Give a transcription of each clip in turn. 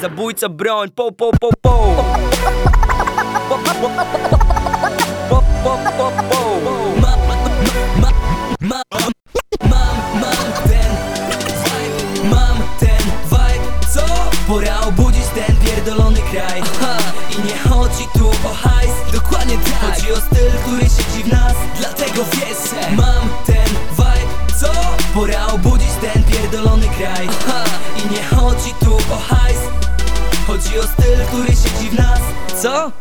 zabójca broń, po po po po? Pora obudzić ten pierdolony kraj ha, I nie chodzi tu o hajs, dokładnie tak Chodzi o styl, który siedzi w nas, dlatego wiesz, Mam ten vibe, co? Pora obudzić ten pierdolony kraj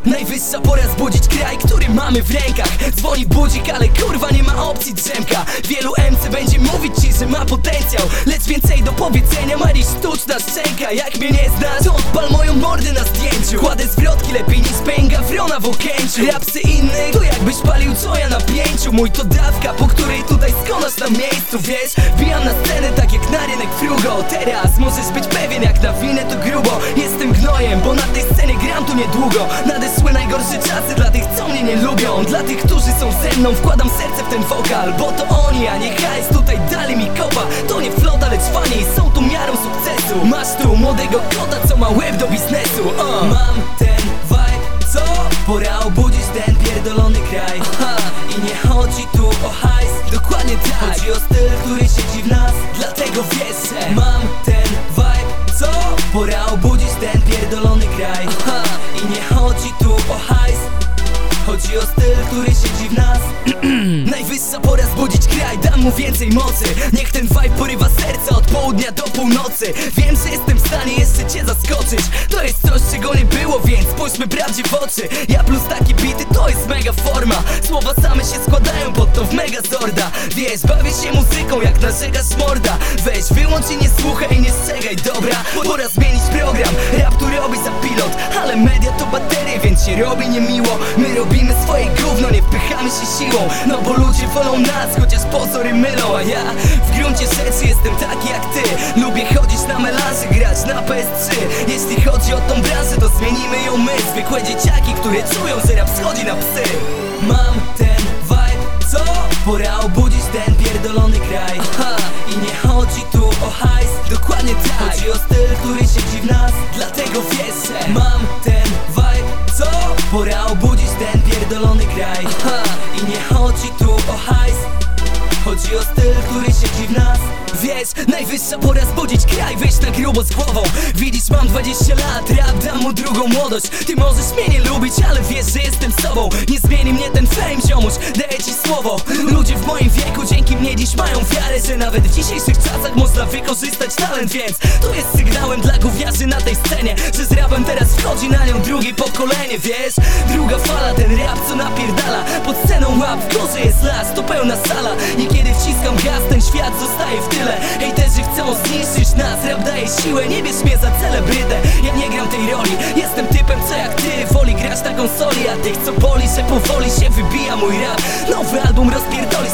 Najwyższa pora zbudzić kraj, który mamy w rękach. Dzwoni budzik, ale kurwa nie ma opcji drzemka. Wielu MC będzie mówić ci, że ma potencjał. Lecz więcej do powiedzenia ma niż sztuczna szczęka. Jak mnie nie znasz, to odpal moją mordę na zdjęciu. Kładę zwrotki lepiej niż pęga wrona Rapsy innych, to jakbyś palił ja na pięciu? Mój to dawka, po której tutaj skonasz na miejscu Wiesz, wbijam na scenę tak jak na rynek frugo. Teraz możesz być pewien jak na winę to grubo. Jestem gnojem, bo na tej scenie gram tu niedługo. Nadeszły najgorsze czasy dla tych co mnie nie lubią. Dla tych, którzy są ze mną wkładam serce w ten wokal. Bo to oni, a nie hajs tutaj dali mi kopa. To nie flota, lecz fani są tu miarą sukcesu. Masz tu młodego kota, co ma łeb do biznesu uh. Mam ten co? Pora obudzić ten pierdolony kraj. Ha, I nie chodzi tu o hajs, dokładnie tak. Chodzi o styl, który siedzi w nas, dlatego wiesz, że Mam ten vibe, co? Pora obudzić ten pierdolony kraj. Ha, I nie chodzi tu o hajs Chodzi o styl, który siedzi w nas. Najwyższa pora zbudzić kraj, dam mu więcej mocy. Niech ten vibe porywa serce od południa do północy. Wiem, że jestem w stanie jeszcze cię zaskoczyć. To jest coś, czego nie było, więc spójrzmy prawdzie w oczy. Ja plus taki bity, to jest mega forma. Słowa same się składają pod mega zorda Wiesz, bawię się muzyką jak narzekasz morda Weź, wyłącz i nie słuchaj, nie strzegaj, dobra? Pora zmienić program, rap tu robi za pilot Ale media to baterie, więc się robi niemiło. My robimy swoje gówno, nie wpychamy się siłą. No bo ludzie wolą nas, chociaż pozory mylą A ja w gruncie rzeczy jestem taki jak ty. Lubię chodzić na melanże, grać na PS3 Jeśli chodzi o tą branżę, to zmienimy ją my. Zwykłe dzieciaki, które czują, że rap schodzi na psy Pora obudzić ten pierdolony kraj. Ha, I nie chodzi tu o hajs, dokładnie tak. Chodzi o styl, który siedzi w nas, dlatego wiesz, że Mam ten vibe, co? Pora obudzić ten pierdolony kraj. Ha, I nie chodzi tu o hajs. Chodzi o styl, który siedzi w nas. Wiesz, najwyższa pora zbudzić kraj. Wyjść na grubo z głową. Widzisz, mam 20 lat, rap dam mu drugą młodość. Ty możesz mnie nie lubić, ale wiesz, że jestem sobą. Nie zmieni mnie ten fame, ziomuś, daję ci słowo moim wieku. Dzięki mnie dziś mają wiarę Że nawet w dzisiejszych czasach można wykorzystać talent Więc to jest sygnałem dla gówniarzy na tej scenie Że z rapem teraz wchodzi na nią drugie pokolenie, wiesz? Druga fala, ten rap co napierdala. Pod sceną łap, w górze jest las, to pełna sala. I kiedy wciskam gaz, ten świat zostaje w tyle. Hejterzy chcą zniszczyć nas, rap daje siłę Nie bierz mnie za celebrytę, ja nie gram tej roli Jestem typem co jak ty, woli grać na konsoli A tych co boli, że powoli się wybija mój rap. Nowy album rozpierdoli,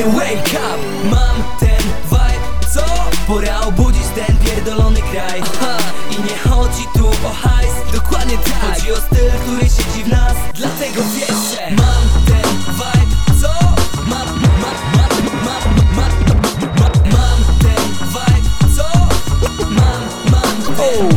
syny wake up Mam ten vibe, co? Pora obudzić ten pierdolony kraj. Ha, I nie chodzi tu o hajs, dokładnie tak. Chodzi o styl, który siedzi w nas, dlatego wiesz